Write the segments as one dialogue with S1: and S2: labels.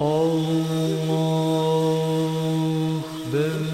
S1: Allah bez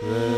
S1: Yeah.